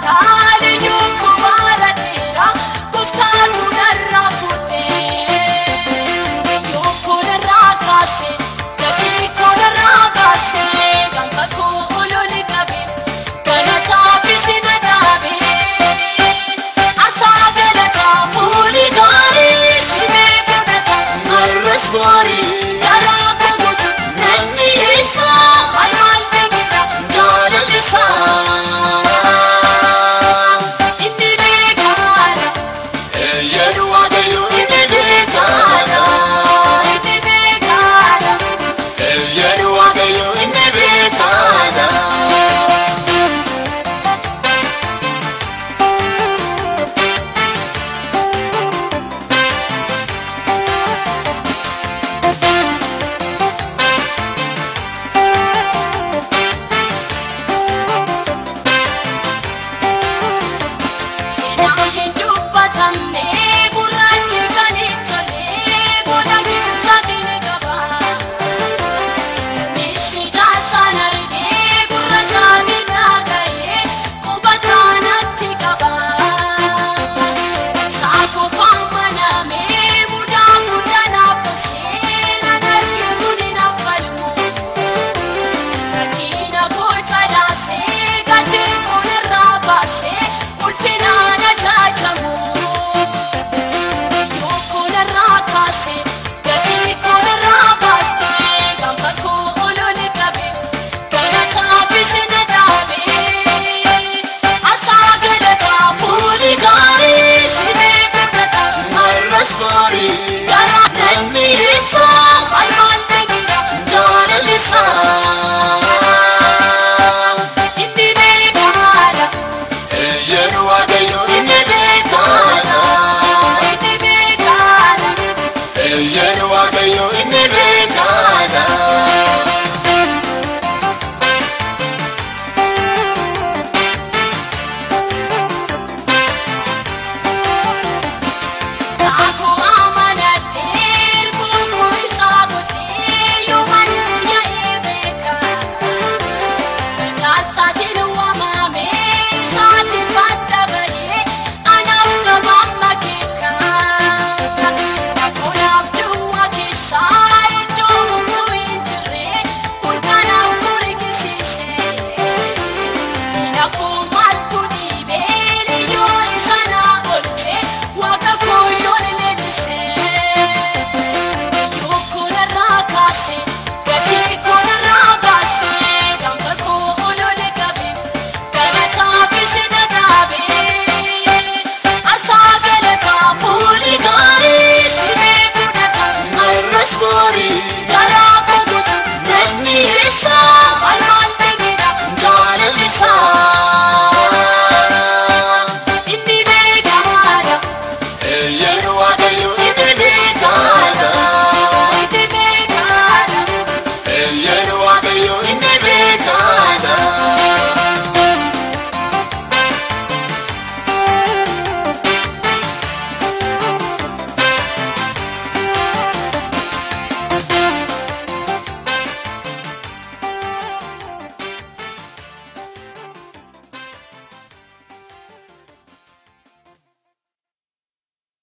da